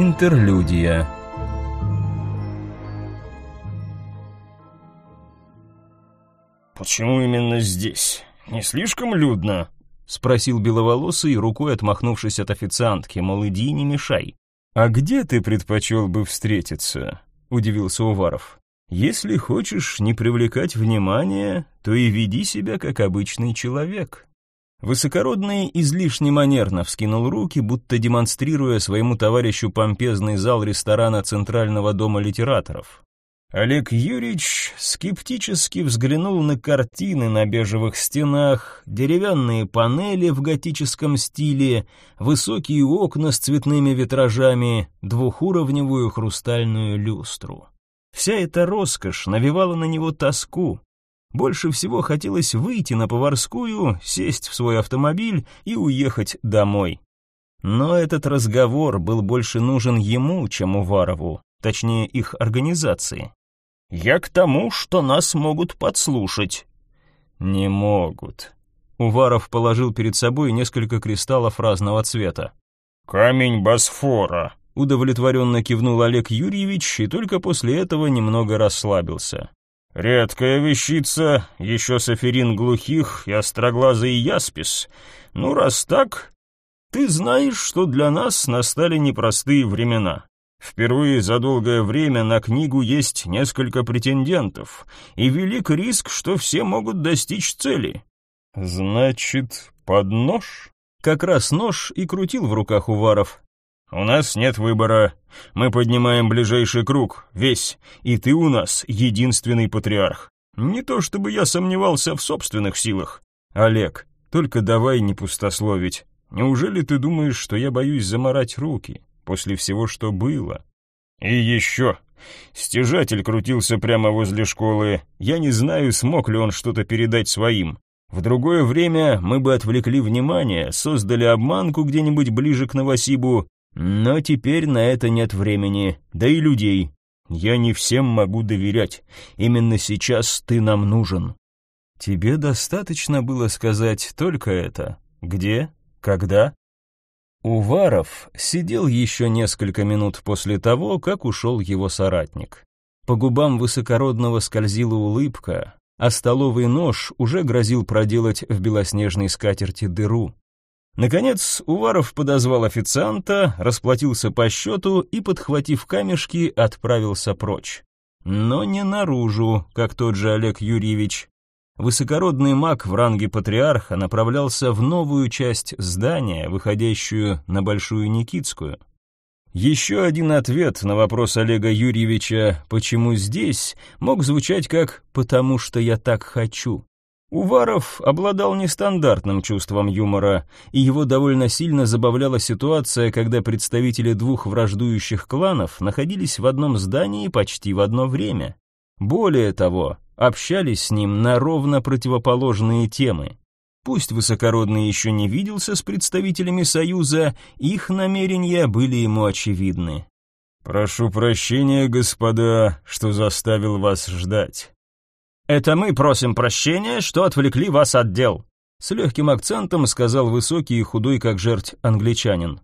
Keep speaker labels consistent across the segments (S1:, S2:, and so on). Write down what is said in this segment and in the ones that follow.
S1: Интерлюдия
S2: «Почему именно здесь? Не слишком людно?»
S1: — спросил беловолосый, рукой отмахнувшись от официантки, мол, иди не мешай.
S2: «А где ты предпочел бы встретиться?» — удивился Уваров. «Если хочешь не привлекать внимания, то и веди себя как обычный человек».
S1: Высокородный излишне манерно вскинул руки, будто демонстрируя своему товарищу помпезный зал ресторана Центрального дома литераторов.
S2: Олег Юрьевич скептически взглянул на картины на бежевых стенах, деревянные панели в готическом стиле, высокие окна с цветными витражами, двухуровневую хрустальную люстру. Вся эта роскошь навевала на него тоску. Больше всего хотелось выйти на поварскую, сесть в свой автомобиль и уехать домой. Но этот разговор был больше нужен ему, чем Уварову, точнее их организации. «Я к тому, что нас могут подслушать».
S1: «Не могут». Уваров положил перед собой несколько кристаллов разного цвета.
S2: «Камень Босфора», —
S1: удовлетворенно кивнул Олег Юрьевич и только после этого немного расслабился.
S2: «Редкая вещица, еще саферин глухих и остроглазый яспис. Ну, раз так, ты знаешь, что для нас настали непростые времена. Впервые за долгое время на книгу есть несколько претендентов, и велик риск, что все могут достичь цели.
S1: Значит, под нож?
S2: Как раз нож и крутил в руках Уваров. У нас нет выбора. Мы поднимаем ближайший круг, весь, и ты у нас единственный патриарх. Не то чтобы я сомневался в собственных силах. Олег, только давай не пустословить. Неужели ты думаешь, что я боюсь заморать руки? после всего, что было. И еще. Стяжатель крутился прямо возле школы. Я не знаю, смог ли он что-то передать своим. В другое время мы бы отвлекли внимание, создали обманку где-нибудь ближе к Новосибу, но теперь на это нет времени, да и людей. Я не всем могу доверять. Именно сейчас ты нам нужен.
S1: Тебе достаточно было сказать только это. Где? Когда? Уваров сидел еще несколько минут после того, как ушел его соратник. По губам высокородного скользила улыбка, а столовый нож уже грозил проделать в белоснежной скатерти дыру. Наконец, Уваров подозвал официанта, расплатился по счету и, подхватив камешки, отправился прочь. Но не наружу, как тот же Олег Юрьевич, Высокородный маг в ранге патриарха направлялся в новую часть здания, выходящую на Большую Никитскую. Еще один ответ на вопрос Олега Юрьевича «почему здесь?» мог звучать как «потому что я так хочу». Уваров обладал нестандартным чувством юмора, и его довольно сильно забавляла ситуация, когда представители двух враждующих кланов находились в одном здании почти в одно время. Более того, общались с ним на ровно противоположные темы. Пусть Высокородный еще не виделся с представителями Союза, их намерения были ему очевидны.
S2: «Прошу прощения, господа, что заставил вас ждать».
S1: «Это мы просим прощения, что отвлекли вас от дел», с легким акцентом сказал высокий и худой, как жерть, англичанин.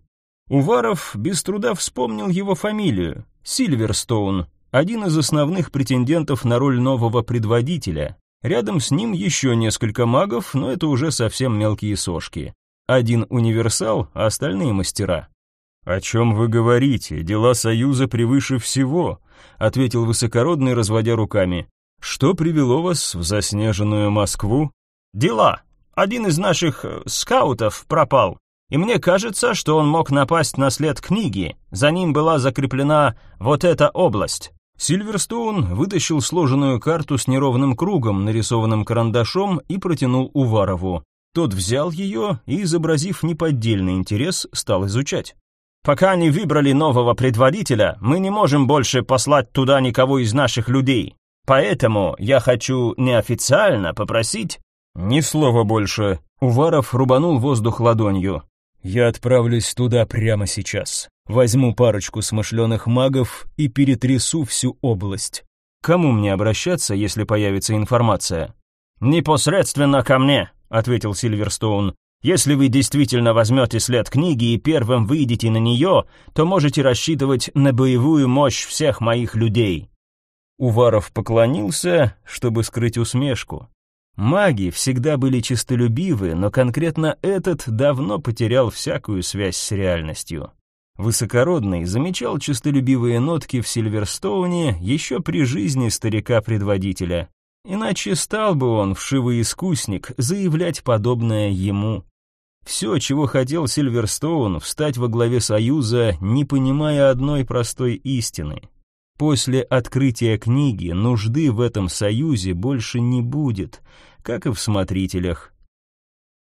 S1: Уваров без труда вспомнил его фамилию — Сильверстоун, один из основных претендентов на роль нового предводителя. Рядом с ним еще несколько магов, но это уже совсем мелкие сошки. Один универсал, а остальные мастера.
S2: «О чем вы говорите? Дела Союза превыше всего», — ответил высокородный, разводя руками. «Что привело вас в заснеженную Москву?»
S1: «Дела. Один из наших э, скаутов пропал. И мне кажется, что он мог напасть на след книги. За ним была закреплена вот эта область. Сильверстоун вытащил сложенную карту с неровным кругом, нарисованным карандашом, и протянул Уварову. Тот взял ее и, изобразив неподдельный интерес, стал изучать. «Пока не выбрали нового предводителя, мы не можем больше послать туда никого из наших людей. Поэтому я хочу неофициально попросить...»
S2: «Ни слова больше», —
S1: Уваров рубанул воздух ладонью. «Я отправлюсь туда прямо сейчас. Возьму парочку смышленых магов и перетрясу всю область. Кому мне обращаться, если появится информация? Непосредственно ко мне, ответил Сильверстоун. Если вы действительно возьмете след книги и первым выйдете на нее, то можете рассчитывать на боевую мощь всех моих людей». Уваров поклонился, чтобы скрыть усмешку. Маги всегда были честолюбивы, но конкретно этот давно потерял всякую связь с реальностью. Высокородный замечал честолюбивые нотки в Сильверстоуне еще при жизни старика-предводителя. Иначе стал бы он, вшивый искусник, заявлять подобное ему. Все, чего хотел Сильверстоун, встать во главе Союза, не понимая одной простой истины. После открытия книги нужды в этом союзе больше не будет, как и в смотрителях.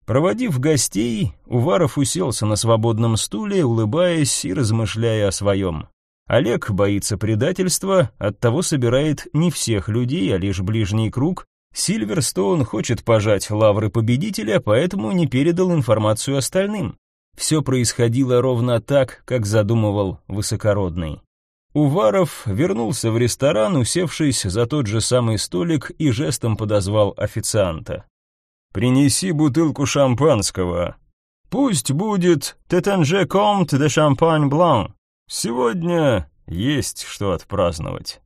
S1: Проводив гостей, Уваров уселся на свободном стуле, улыбаясь и размышляя о своем. Олег боится предательства, оттого собирает не всех людей, а лишь ближний круг. Сильверстоун хочет пожать лавры победителя, поэтому не передал информацию остальным. Все происходило ровно так, как задумывал Высокородный. Уваров вернулся в ресторан, усевшись за тот же самый столик и жестом подозвал официанта. Принеси бутылку шампанского. Пусть будет Тетанже Комт де Шампань Блан. Сегодня есть что отпраздновать.